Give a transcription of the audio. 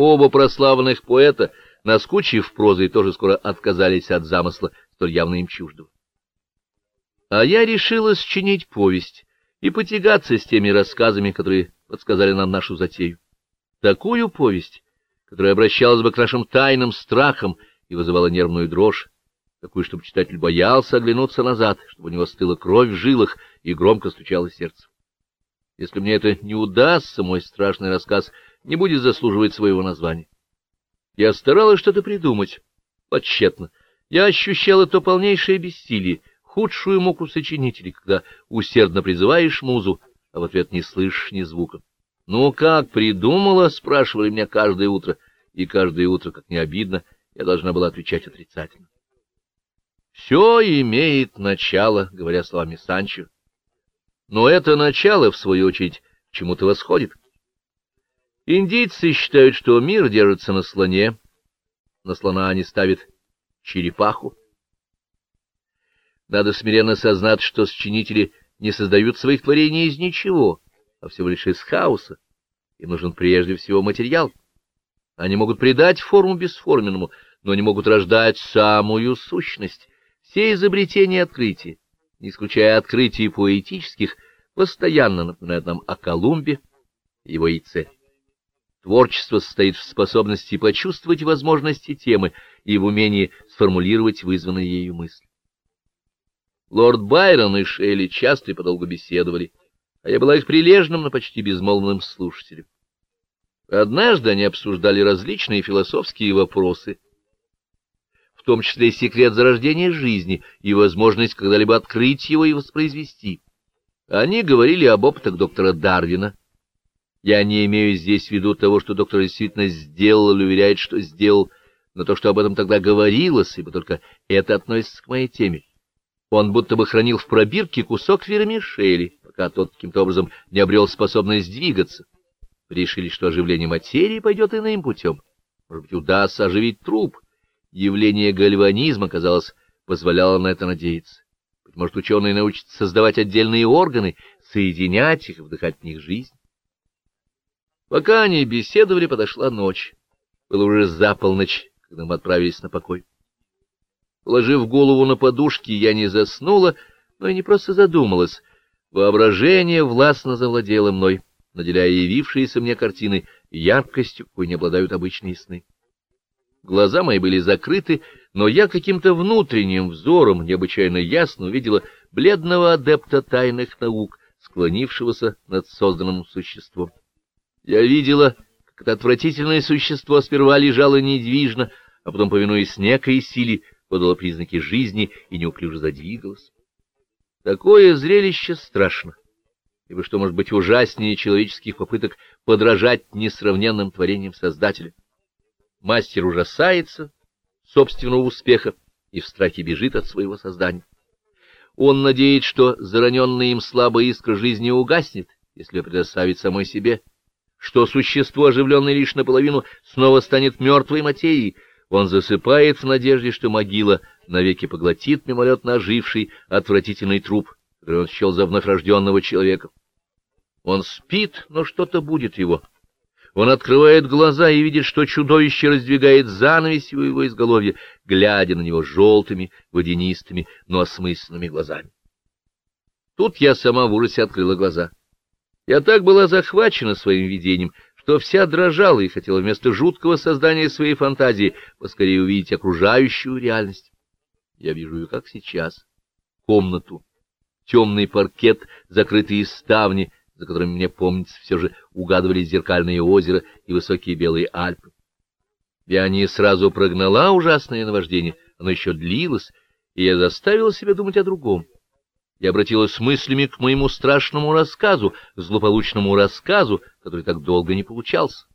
Оба прославленных поэта, наскучив прозой, тоже скоро отказались от замысла, столь явно им чуждого. А я решила счинить повесть и потягаться с теми рассказами, которые подсказали нам нашу затею. Такую повесть, которая обращалась бы к нашим тайным страхам и вызывала нервную дрожь, такую, чтобы читатель боялся оглянуться назад, чтобы у него стыла кровь в жилах и громко стучало сердце. Если мне это не удастся, мой страшный рассказ не будет заслуживать своего названия. Я старалась что-то придумать, подсчетно. Я ощущала то полнейшее бессилие, худшую муку сочинителей, когда усердно призываешь музу, а в ответ не слышишь ни звука. «Ну как, придумала?» — спрашивали меня каждое утро, и каждое утро, как не обидно, я должна была отвечать отрицательно. «Все имеет начало», — говоря словами Санчо. Но это начало, в свою очередь, чему-то восходит. Индийцы считают, что мир держится на слоне, на слона они ставят черепаху, надо смиренно сознать, что сочинители не создают своих творений из ничего, а всего лишь из хаоса. Им нужен прежде всего материал. Они могут придать форму бесформенному, но не могут рождать самую сущность. Все изобретения и открытия, не исключая открытий поэтических, постоянно напоминают нам о Колумбе и его яйце. Творчество состоит в способности почувствовать возможности темы и в умении сформулировать вызванные ею мысли. Лорд Байрон и Шелли часто и подолгу беседовали, а я была их прилежным, но почти безмолвным слушателем. Однажды они обсуждали различные философские вопросы, в том числе и секрет зарождения жизни и возможность когда-либо открыть его и воспроизвести. Они говорили об опытах доктора Дарвина. Я не имею здесь в виду того, что доктор действительно сделал или уверяет, что сделал, но то, что об этом тогда говорилось, ибо только это относится к моей теме. Он будто бы хранил в пробирке кусок вермишели, пока тот каким-то образом не обрел способность двигаться. Решили, что оживление материи пойдет иным путем. Может быть, удастся оживить труп. Явление гальванизма, казалось, позволяло на это надеяться. Быть может, ученые научатся создавать отдельные органы, соединять их вдыхать в них жизнь. Пока они беседовали, подошла ночь. Было уже за полночь, когда мы отправились на покой. Положив голову на подушки, я не заснула, но и не просто задумалась. Воображение властно завладело мной, наделяя явившиеся мне картины яркостью, какой не обладают обычные сны. Глаза мои были закрыты, но я каким-то внутренним взором необычайно ясно увидела бледного адепта тайных наук, склонившегося над созданным существом. Я видела, как это отвратительное существо сперва лежало недвижно, а потом, повинуясь некой силе, подала признаки жизни и неуклюже задвигалась. Такое зрелище страшно, ибо что может быть ужаснее человеческих попыток подражать несравненным творениям Создателя? Мастер ужасается собственного успеха и в страхе бежит от своего создания. Он надеется, что зараненная им слабая искра жизни угаснет, если предоставить самой себе, что существо, оживленное лишь наполовину, снова станет мертвой материей, он засыпает в надежде, что могила навеки поглотит мимолетно оживший отвратительный труп, который он счел за вновь рожденного человека. Он спит, но что-то будет его. Он открывает глаза и видит, что чудовище раздвигает занавесь у его изголовья, глядя на него желтыми, водянистыми, но осмысленными глазами. Тут я сама в ужасе открыла глаза. Я так была захвачена своим видением, что вся дрожала и хотела вместо жуткого создания своей фантазии поскорее увидеть окружающую реальность. Я вижу ее, как сейчас. Комнату, темный паркет, закрытые ставни, за которыми, мне помнится, все же угадывались зеркальные озера и высокие белые Альпы. Я не сразу прогнала ужасное наваждение, оно еще длилось, и я заставила себя думать о другом. Я обратилась с мыслями к моему страшному рассказу, злополучному рассказу, который так долго не получался.